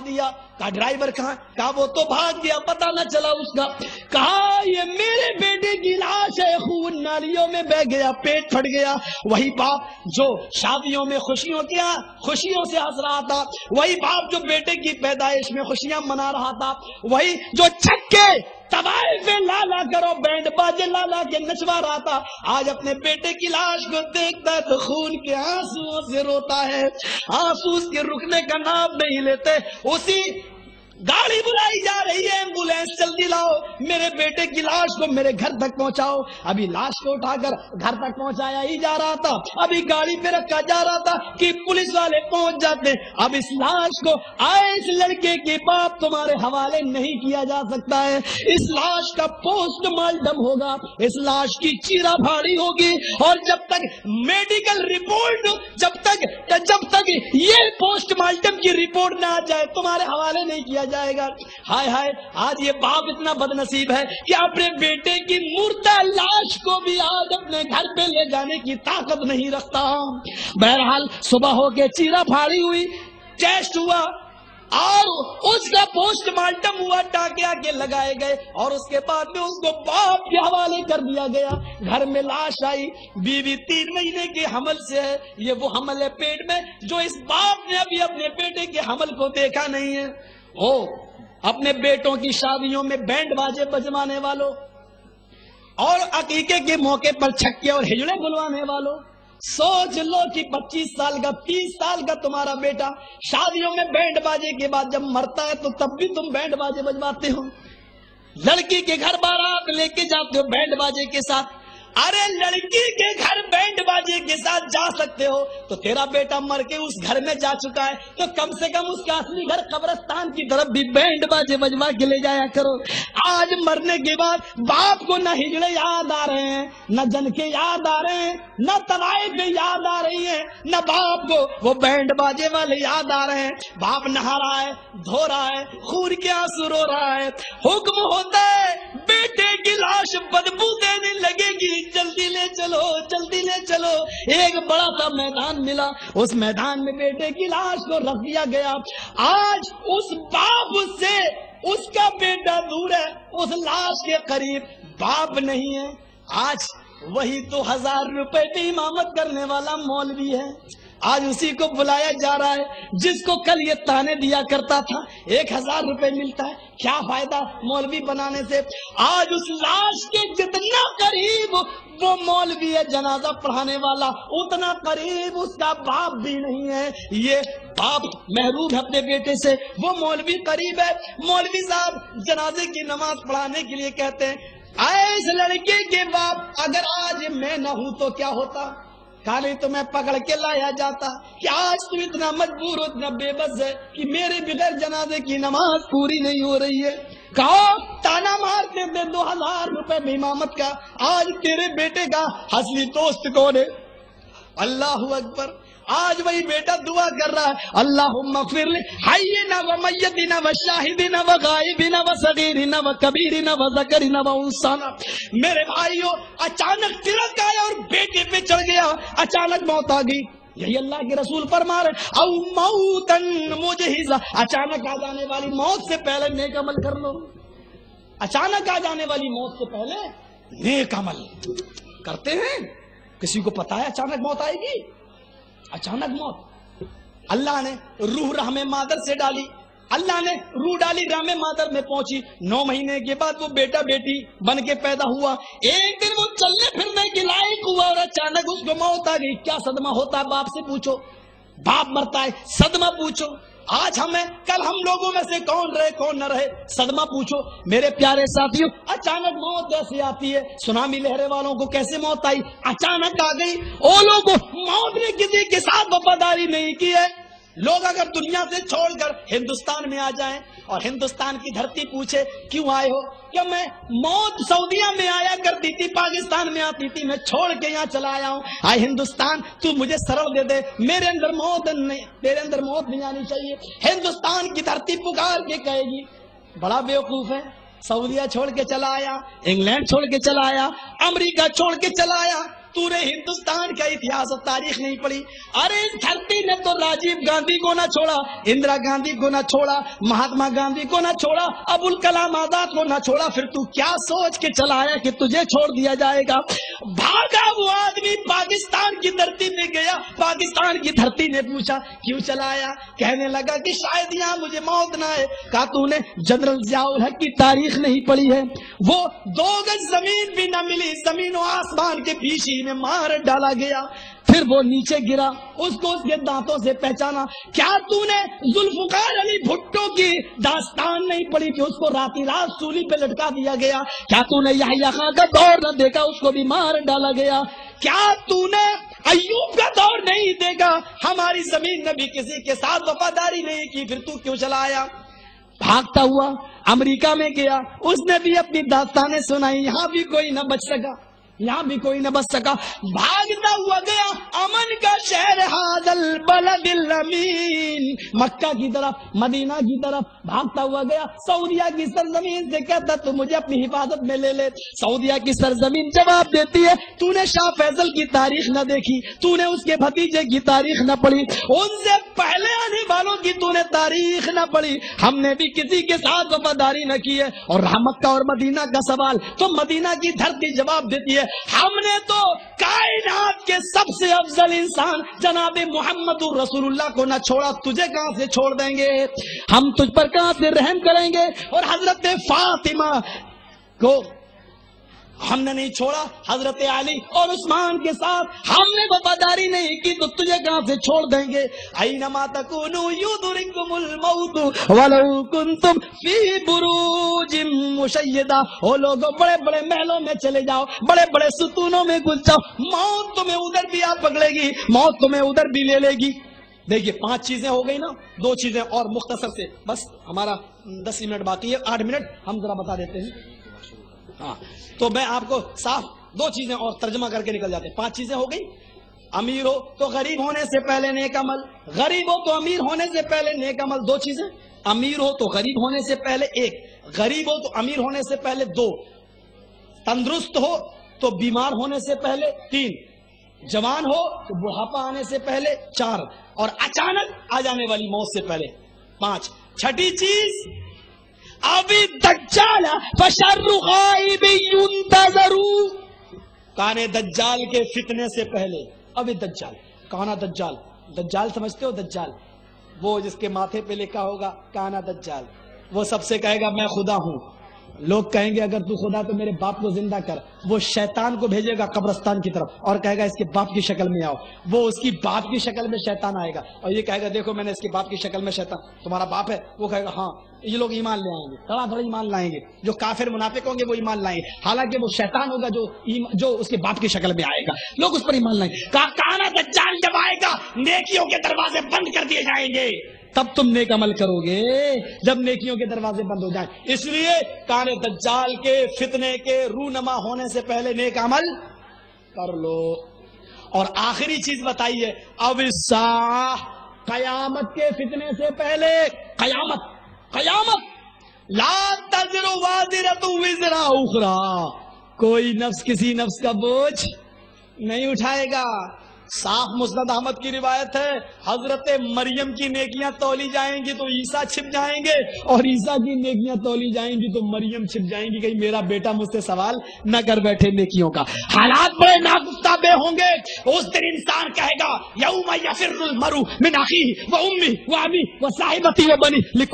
دیا، کہا ڈرائیور کہاں؟ کہا وہ تو بھاگ گیا پتا نہ چلا اس کا۔ کہا، یہ میرے بیٹے کی لاش ہے، خون نالیوں میں بہ گیا، پیٹ پھٹ گیا۔ وہی باپ جو شادیوں میں خوشیوں کیا، خوشیوں سے ہنس رہا تھا۔ وہی باپ جو بیٹے کی پیدائش میں خوشیاں منا رہا تھا۔ وہی جو چھکے تباہی لالا کرو، بینڈ باجے لالا کے نچوا رہا تھا آج اپنے بیٹے کی لاش کو دیکھتا ہے تو خون کے آنسو سے روتا ہے۔ آنسو کے رکنے کا نام نہیں لیتے، اسی گاڑی بلائی جا رہی ہے ایمبولینس جلدی لاؤ۔ میرے بیٹے کی لاش کو میرے گھر تک پہنچاؤ۔ ابھی لاش کو اٹھا کر گھر تک پہنچایا ہی جا رہا تھا۔ ابھی گاڑی پہ رکھا جا رہا تھا کہ پولیس والے پہنچ جاتے۔ اب اس لاش کو آئے اس لڑکے کے باپ تمہارے حوالے نہیں کیا جا سکتا ہے۔ اس لاش کا پوسٹ مارٹم ہوگا۔ اس لاش کی چیرا بھاڑی ہوگی۔ اور جب تک میڈیکل رپورٹ، جب تک جب تک یہ پوسٹ مارٹم کی رپورٹ نہ آ جائے، تمہارے حوالے نہیں کیا جا جائے گا۔ ہائے ہائے، آج یہ باپ اتنا بد نصیب ہے کہ اپنے بیٹے کی مردہ لاش کو بھی آج اپنے گھر پہ لے جانے کی طاقت نہیں رکھتا۔ بہرحال صبح ہو کے چیرا پھاڑی ہوئی، ٹیسٹ ہوا اور اس کا پوسٹ مارٹم ہوا ٹاکے آگے لگائے گئے اور اس کے بعد میں اس کو باپ کے حوالے کر دیا گیا۔ گھر میں لاش آئی، بیوی تین مہینے کے حمل سے ہے۔ یہ وہ حمل ہے پیٹ میں جو اس باپ نے ابھی اپنے بیٹے کے حمل کو دیکھا نہیں ہے۔ او، اپنے بیٹوں کی شادیوں میں بینڈ باجے بجوانے والوں اور عقیقے کے موقع پر چھکے اور ہجڑے بلوانے والوں سوچ لو کہ پچیس سال کا، تیس سال کا تمہارا بیٹا شادیوں میں بینڈ باجے کے بعد جب مرتا ہے تو تب بھی تم بینڈ باجے بجواتے ہو۔ لڑکی کے گھر بارات لے کے جاتے ہو بینڈ باجے کے ساتھ۔ ارے لڑکی کے گھر بینڈ باجے کے ساتھ جا سکتے ہو تو تیرا بیٹا مر کے اس گھر میں جا چکا ہے تو کم سے کم اس کا اصلی گھر قبرستان کی طرف بھی بینڈ باجے بجوا کے لے جایا کرو۔ آج مرنے کے بعد باپ کو نہ ہجڑے یاد آ رہے ہیں، نہ جن کے یاد آ رہے ہیں، نہ طوائف یاد آ رہی ہیں، نہ باپ کو وہ بینڈ باجے والے یاد آ رہے ہیں۔ باپ نہا رہا ہے، دھو رہا ہے، خون کے آنسو رو رہا ہے۔ حکم ہوتا ہے کی بدبو دینے لگے گی۔ جلدی لے چلو، جلدی لے چلو۔ ایک بڑا سا میدان ملا۔ اس میدان میں بیٹے کی لاش کو رکھ دیا گیا۔ آج اس باپ سے اس کا بیٹا دور ہے۔ اس لاش کے قریب باپ نہیں ہے۔ آج وہی تو ہزار روپے کی امامت کرنے والا مولوی ہے۔ آج اسی کو بلایا جا رہا ہے، جس کو کل یہ تانے دیا کرتا تھا، ایک ہزار روپے ملتا ہے۔ کیا فائدہ مولوی بنانے سے؟ آج اس لاش کے جتنا قریب وہ مولوی ہے، جنازہ پڑھانے والا، اتنا قریب اس کا باپ بھی نہیں ہے۔ یہ باپ محروب ہے اپنے بیٹے سے۔ وہ مولوی قریب ہے۔ مولوی صاحب جنازے کی نماز پڑھانے کے لیے کہتے ہیں اے اس لڑکے کے باپ، اگر آج میں نہ ہوں تو کیا ہوتا؟ کالی تمہیں پکڑ کے لایا جاتا۔ کہ آج تم اتنا مجبور ہو اتنا بے بس ہے کہ میرے بغیر جنازے کی نماز پوری نہیں ہو رہی ہے۔ کہو تانا مارتے تھے دو ہزار روپے میں امامت کا۔ آج تیرے بیٹے کا حسلی دوست کون ہے؟ اللہ اکبر۔ آج وہی بیٹا دعا کر رہا ہے۔ اللہ مغفر لی حینا و میتنا و شاہدنا و غائبنا و صغیرنا و کبیرنا و ذکرنا و انسانا۔ میرے بھائیو، اچانک ترک آیا اور بیٹے پہ چڑھ گیا۔ اچانک موت آ گئی۔ یہی اللہ کے رسول فرما رہے او موتن مجہزا اچانک آ جانے والی موت سے پہلے نیک عمل کر لو۔ اچانک آ جانے والی موت سے پہلے نیک عمل۔ کرتے ہیں؟ کسی کو پتا ہے اچانک موت آئے گی؟ اچانک موت۔ اللہ نے روح رحم مادر سے ڈالی۔ اللہ نے روح ڈالی، رحم مادر میں پہنچی۔ نو مہینے کے بعد وہ بیٹا بیٹی بن کے پیدا ہوا۔ ایک دن وہ چلنے پھرنے کے لائق ہوا اور اچانک اس کو موت آ گئی۔ کیا صدمہ ہوتا ہے؟ باپ سے پوچھو۔ باپ مرتا ہے، صدمہ پوچھو۔ آج ہمیں کل ہم لوگوں میں سے کون رہے، کون نہ رہے؟ صدمہ پوچھو، میرے پیارے ساتھیوں، اچانک موت جیسے آتی ہے۔ سنامی لہرے والوں کو کیسے موت آئی؟ اچانک آ گئی۔ او لوگوں موت نے کسی کے ساتھ وفاداری نہیں کی ہے۔ لوگ اگر دنیا سے چھوڑ کر ہندوستان میں آ جائیں اور ہندوستان کی دھرتی پوچھے، کیوں آئے ہو؟ کہ میں موت سعودیہ میں آیا کرتی تھی پاکستان میں آتی تھی میں چھوڑ کے یہاں چلا آیا ہوں۔ آئے ہندوستان، تو مجھے سرل دے دے۔ میرے اندر موت نہیں، میرے اندر موت نہیں آنی چاہیے۔ ہندوستان کی دھرتی پکار کے کہے گی، بڑا بیوقوف ہے، سعودیہ چھوڑ کے چلا آیا، انگلینڈ چھوڑ کے چلا آیا، امریکہ چھوڑ کے چلا آیا تو نے ہندوستان کا اتہاس اور تاریخ نہیں پڑھی ارے اس دھرتی نے تو راجیو گاندھی کو نہ چھوڑا، اندرا گاندھی کو نہ چھوڑا، مہاتما گاندھی کو نہ چھوڑا ابو الکلام آزاد کو نہ چھوڑا، پھر تو کیا سوچ کے چلا آیا کہ تجھے چھوڑ دیا جائے گا؟ بھاگا وہ آدمی پاکستان کی دھرتی پہ گیا، پاکستان کی دھرتی نے پوچھا، کیوں چلایا کہنے لگا کہ شاید یہاں مجھے موت نہ آئے۔ کہا، تو نے جنرل ضیاء الحق کی تاریخ نہیں پڑھی ہے۔ وہ دو گز زمین بھی نہ ملی، زمین و آسمان کے پیچھے میں مار ڈالا گیا، پھر وہ نیچے گرا، اس کو اس کے دانتوں سے پہچانا۔ کیا تو نے ذوالفقار علی بھٹو کی داستان نہیں پڑھی کہ اس کو راتی رات سولی پہ لٹکا دیا گیا؟ کیا تو نے یحییٰ خان کا دور نہ دیکھا، اس کو بھی مار ڈالا گیا؟ کیا تو نے ایوب کا دور نہیں دیکھا؟ ہماری زمین نے بھی کسی کے ساتھ وفاداری نہیں کی، پھر تو کیوں چلا آیا بھاگتا ہوا امریکہ میں گیا، اس نے بھی اپنی داستانیں سنائی، یہاں بھی کوئی نہ بچ سکا۔ یہاں بھی کوئی نہ بچ سکا۔ بھاگتا ہوا گیا۔ امن حاضل بلد الامین مکہ کی طرف، مدینہ کی طرف بھاگتا ہوا گیا۔ سعودیہ کی سرزمین سے کہتا، تو مجھے اپنی حفاظت میں لے لے۔ سعودیہ کی سرزمین جواب دیتی ہے، تو نے شاہ فیصل کی تاریخ نہ دیکھی، تو نے اس کے بھتیجے کی تاریخ نہ پڑھی، ان سے پہلے آنے والوں کی تو نے تاریخ نہ پڑھی۔ ہم نے بھی کسی کے ساتھ وفاداری نہ کی ہے۔ اور مکہ اور مدینہ کا سوال، تو مدینہ کی دھرتی جواب دیتی ہے، ہم نے تو کائنات کے سب سے افضل انسان جناب محمد رسول اللہ کو نہ چھوڑا، تجھے کہاں سے چھوڑ دیں گے؟ ہم تجھ پر کہاں سے رحم کریں گے؟ اور حضرت فاطمہ کو ہم نے نہیں چھوڑا حضرت علی اور عثمان کے ساتھ۔ ہم نے وفاداری نہیں کی تو تجھے کہاں سے چھوڑ دیں گے؟ اینما تکونو یدرککم الموت ولو کنتم فی بروج مشیدہ۔ او لوگوں بڑے بڑے محلوں میں چلے جاؤ، بڑے بڑے ستونوں میں گھس جاؤ۔ موت تمہیں ادھر بھی آ پکڑے گی، موت تمہیں ادھر بھی لے لے گی۔ دیکھیے، پانچ چیزیں ہو گئی نا، دو چیزیں اور مختصر سے۔ بس ہمارا دس منٹ باقی ہے، آٹھ منٹ ہم ذرا بتا دیتے ہیں۔ ہاں تو میں آپ کو صاف دو چیزیں اور ترجمہ کر کے نکل جاتے ہیں۔ پانچ چیزیں ہو گئی امیر ہو تو غریب ہونے سے پہلے نیک عمل۔ غریب ہو تو امیر ہونے سے پہلے نیک عمل۔ دو چیزیں۔ امیر ہو تو غریب ہونے سے پہلے ایک۔ غریب ہو تو امیر ہونے سے پہلے دو۔ تندرست ہو تو بیمار ہونے سے پہلے تین۔ جوان ہو تو بڑھاپا آنے سے پہلے چار۔ اور اچانک آ جانے والی موت سے پہلے پانچ۔ چھٹی چیز ابھی دجال فشر غائب ينتظرو کانے دجال کے فتنے سے پہلے، ابھی دجال، کانا دجال دجال سمجھتے ہو؟ دجال. وہ جس کے ماتھے پہ لکھا ہوگا، کانا دجال. وہ سب سے کہے گا، میں خدا ہوں. لوگ کہیں گے اگر تو خدا تو میرے باپ کو زندہ کر، وہ شیطان کو بھیجے گا قبرستان کی طرف اور کہے گا اس کے باپ کی شکل میں آؤ۔ وہ اس کی باپ کی شکل میں شیطان آئے گا اور یہ کہے گا دیکھو میں نے اس کے باپ کی شکل میں شیطان، تمہارا باپ ہے؟ وہ کہے گا ہاں یہ لوگ ایمان لے آئیں گے، تھوڑا تھوڑا ایمان لائیں گے۔ جو کافر منافق ہوں گے وہ ایمان لائیں۔ گے حالانکہ وہ شیطان ہوگا جو جو اس کے باپ کی شکل میں آئے گا۔ لوگ اس پر ایمان لائیں۔ گے کانا دجال جب آئے گا، نیکیوں کے دروازے بند کر دیے جائیں گے۔ تب تم نیک عمل کرو گے جب نیکیوں کے دروازے بند ہو جائیں۔ اس لیے کان دجال کے فتنے کے رونما ہونے سے پہلے نیک عمل کر لو۔ اور آخری چیز بتائیے، اب قیامت کے فتنے سے پہلے قیامت قیامت۔ لا تذر وازرت وزر کوئی نفس کسی نفس کا بوجھ نہیں اٹھائے گا۔ صاف مسند احمد کی روایت ہے، حضرت مریم کی نیکیاں تولی جائیں گی تو عیسیٰ چھپ جائیں گے اور عیسیٰ کی نیکیاں تولی جائیں گی تو مریم چھپ جائیں گی۔ کہیں میرا بیٹا مجھ سے سوال نہ کر بیٹھے نیکیوں کا۔ حالات بڑے ناگفتہ بے ہوں گے۔ اس دن انسان کہے گا، یوم یفر المرو من اخیہ و امی و ابی و صاحبتی و بنی۔